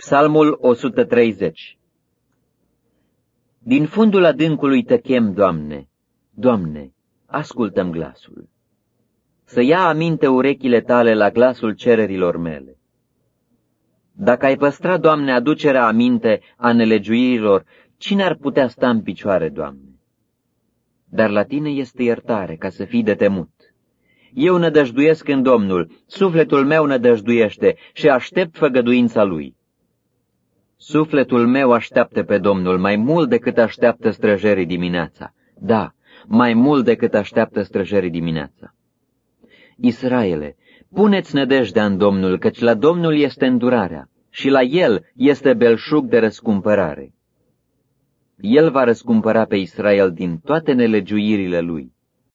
Psalmul 130 Din fundul adâncului te chem, Doamne, Doamne, ascultăm glasul. Să ia aminte urechile tale la glasul cererilor mele. Dacă ai păstra, Doamne, aducerea aminte a nelegiuirilor, cine ar putea sta în picioare, Doamne? Dar la tine este iertare, ca să fii de temut. Eu nădăjduiesc în Domnul, sufletul meu nădăjduiește și aștept făgăduința Lui. Sufletul meu așteaptă pe Domnul mai mult decât așteaptă străjerii dimineața. Da, mai mult decât așteaptă străjerii dimineața. Israele, puneți nădejdea în Domnul, căci la Domnul este îndurarea și la El este belșug de răscumpărare. El va răscumpăra pe Israel din toate nelegiuirile lui.